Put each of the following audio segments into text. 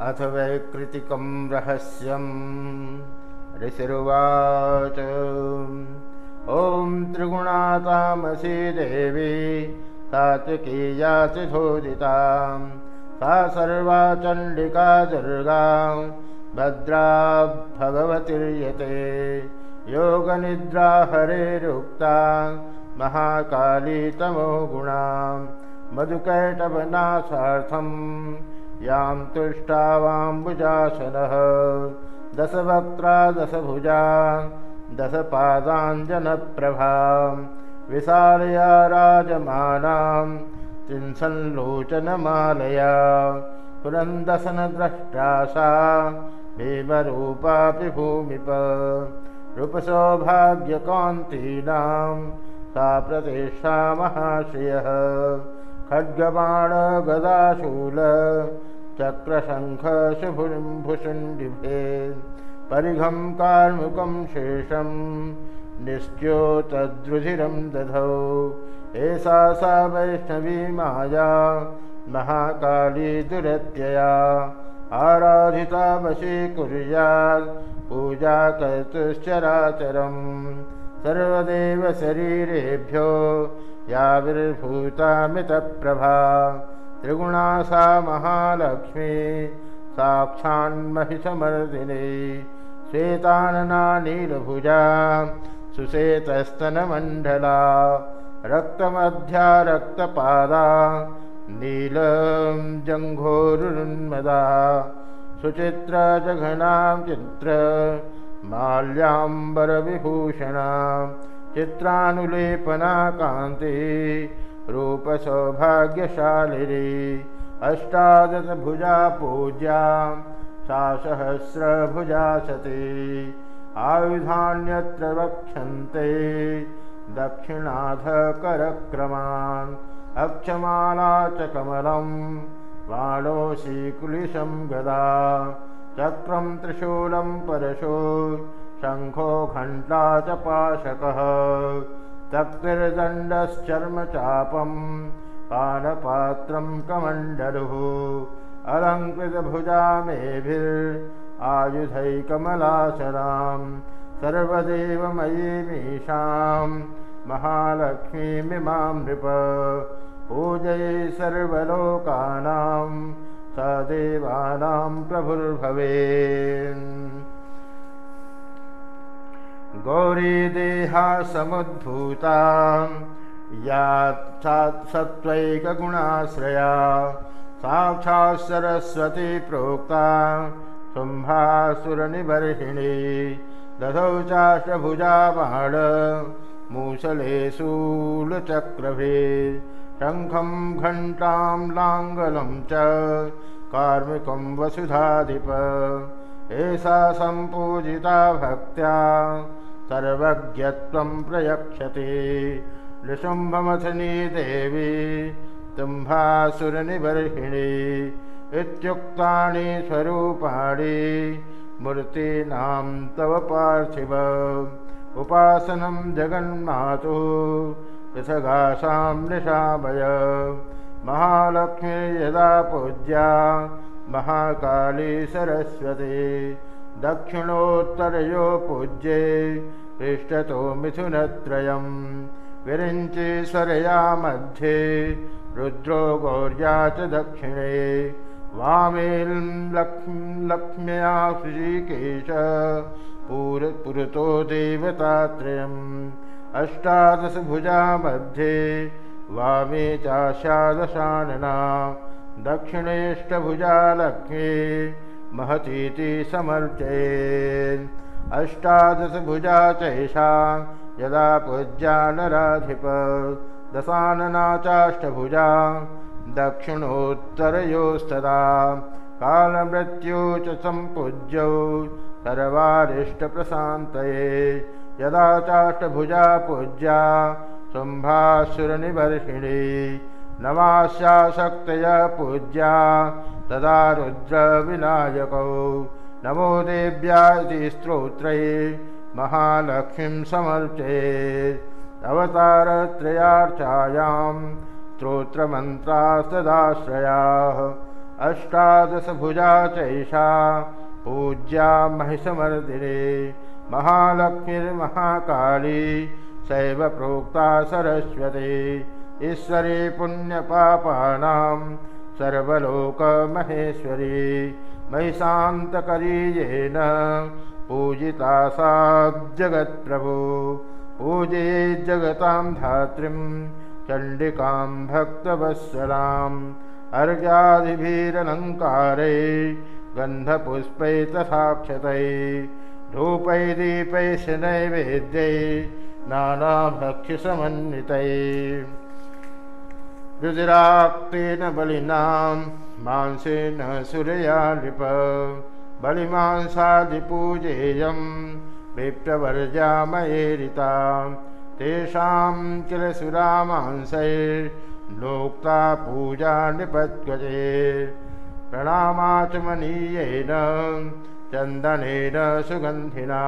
अथ वैकृतिकं रहस्यं ऋषिरुवाच। ॐ त्रिगुणातामसी देवी सात्विकीयातिधोदितां सा सर्वा चण्डिका दुर्गा भद्रा भगवतिर्यते। योगनिद्रा हरेरुक्ता महाकाली तमो गुणा। मधुकैटवनाशार्थम् यां तुष्टावाम्बुजासनः दशवक्त्रा दशभुजा दशपादाञ्जनप्रभा विशालया राजमानां चिंसल्लोचनमालया पुरन्दशनद्रष्टा सा भीमरूपापि भूमिप रूपसौभाग्यकान्तीनां सा प्रतिष्ठा महाश्रियः खड्गबाणगदाशूल चक्रशङ्खशुभुम्भुषुण्डिभे परिघं कार्मुकं शेषं निश्च्योतद्रुधिरं दधौ। एषा सा वैष्णवी माया महाकाली दुरत्यया। आराधिता वशीकुर्यात् पूजा कर्तुश्चराचरं सर्वदेव शरीरेभ्यो याविर्भूतामितप्रभा त्रिगुणा सा महालक्ष्मी साक्षान्महिषमर्दिनी श्वेतानना नीलभुजा सुशेतस्तनमण्डला रक्तमध्या रक्तपादा नीलं जङ्घोरुन्मदा सुचित्रजघनां चित्र माल्याम्बरविभूषणा चित्रानुलेपना कान्ति रूपसौभाग्यशालिनी अष्टादशभुजा पूज्या सा सहस्रभुजा सती। आयुधान्यत्र वक्षन्ते दक्षिणाधकरक्रमान् अक्षमाला च कमलं बाणोऽशीकुलिशं गदा चक्रं त्रिशूलं परशो शङ्खो घण्टा च पाशकः तक्तिर्दण्डश्चर्मचापं पानपात्रं कमण्डलुः। अलङ्कृतभुजामेभिर्आयुधैकमलाचरां सर्वदेवमयीमीषां महालक्ष्मीमिमां नृप पूजये सर्वलोकानां स देवानां प्रभुर्भवेन् गौरीदेहा समुद्भूता। या सत्त्वैकगुणाश्रया। साक्षात् सरस्वती प्रोक्ता। शुम्भासुरनिबर्हिणी। दधौ चाष्टभुजा बाण। मूसले शूलचक्रभे शङ्खं घण्टां लाङ्गलं च। कार्मिकं वसुधाधिप। एषा सम्पूजिता भक्त्या सर्वज्ञत्वं प्रयक्षते नृशुम्भमथनी देवी तुम्भासुरनिबर्हिणी इत्युक्तानि स्वरूपाणि मूर्तीनां तव पार्थिव। उपासनं जगन्मातुः पृथगासां निशामय। महालक्ष्मी यदा पूज्या महाकाली सरस्वती दक्षिणोत्तरयो पूज्ये पृष्ठतो मिथुनत्रयं। विरिञ्चीश्वरया मध्ये रुद्रो गौर्या च दक्षिणे। वामें लक्ष्म्या श्रीकेश पूर पुरतो देवतात्रयम् अष्टादशभुजा मध्ये वामे चाशादशानना। दक्षिणेष्टभुजा लक्ष्मी महतीति समर्चयेन् अष्टादशभुजा चैषा यदा पूज्या नराधिप। दशानना चाष्टभुजा दक्षिणोत्तरयोस्तदा। कालमृत्यु च सम्पूज्यौ सर्वारिष्टप्रशान्तये। यदा चाष्टभुजा पूज्या नवास्याशक्तय पूज्या तदा रुद्रविनायकौ। नमो देव्या इति स्तोत्रे महालक्ष्मीं समर्चयेत् अवतारत्रयार्चायां स्तोत्रमन्त्रास्तदाश्रयाः। अष्टादशभुजा चैषा पूज्या महिषमर्दिने। महालक्ष्मीर्महाकाली सैव प्रोक्ता सरस्वती ईश्वरी पुण्यपापानां सर्वलोकमहेश्वरी महिषान्तकरी येन पूजिता सा जगत्प्रभु। पूजे जगतां धात्रीं चण्डिकां भक्तवत्सलाम् अर्घ्यादिभिरलङ्कारै गन्धपुष्पै तथाक्षतै धूपै दीपैश्च नैवेद्यै नानाभक्ष्यसमन्वितै रुद्राक्तेन बलिनां मांसेन सुरया नृप बलिमांसादिपूजेयं विप्रवर्जामयेरिता। तेषां किल सुरामांसैर्नोक्ता पूजा निपद्गजे प्रणामाचमनीयेन चन्दनेन सुगन्धिना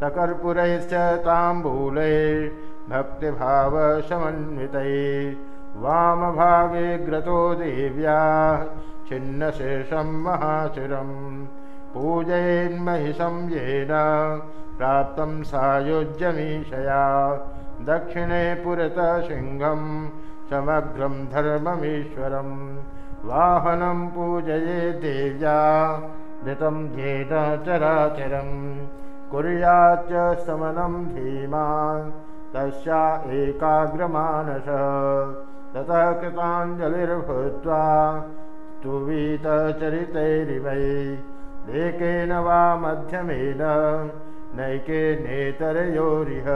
सकर्पुरैश्च ताम्बूलैर्भक्तिभावसमन्वितैः वामभागे ग्रतो देव्याः छिन्नशेषं महाशिरं। पूजयेन्महिषं येन प्राप्तं सायुज्यमीशया। दक्षिणे पुरतः सिंहं समग्रं धर्ममीश्वरं। वाहनं पूजये देव्या धृतं येन चराचरं। कुर्याच्च समनं धीमा तस्या एकाग्रमानसः ततः कृताञ्जलिर्भूत्वा स्तुवीतचरितैरिवै एकेन वा मध्यमेन नैके नेतरयोरिह।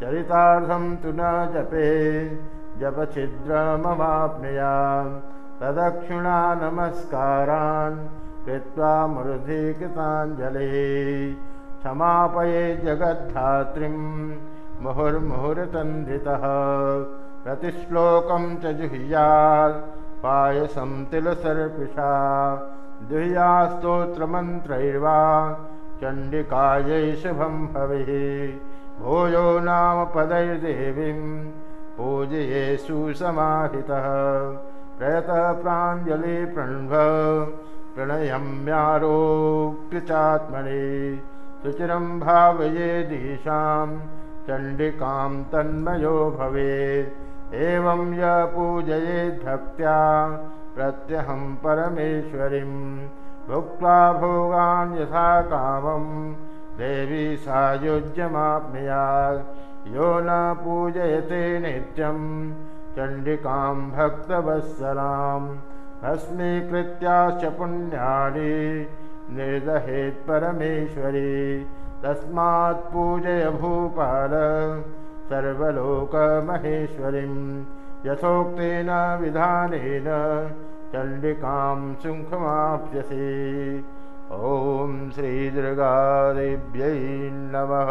चरितार्थं तु न जपे जपछिद्रमवाप्नुया तदक्षिणा नमस्कारान् कृत्वा मृधि कृताञ्जलिः क्षमापये जगद्धात्रीं मुहुर्मुहुर्तन्धितः प्रतिश्लोकं च जुह्यात् पायसं तिलसर्पिषा दुह्यास्तोत्रमन्त्रैर्वा चण्डिकायै शुभं भवेः। भोजो नाम पदैर्देवीं। पूजये सुसमाहितः। प्रयतः प्राञ्जलि प्रणयम्यारोप्य चात्मने सुचिरं भावये दिशां। चण्डिकां तन्मयो भवेत् एवं य पूजयेद्भक्त्या प्रत्यहं परमेश्वरीं। भुक्त्वा भोगान् यथा कामं देवी सायुज्यमाप्नुयात्। यो न पूजयते नित्यं चण्डिकां भक्तवत्सलां। भस्मीकृत्याश्च पुण्यानि निर्दहेत् परमेश्वरी। तस्मात् पूजय भूपाल सर्वलोकमहेश्वरीं यथोक्तेन विधानेन चण्डिकां सुखमाप्स्यसि ॐ श्रीदुर्गादेव्यै नमः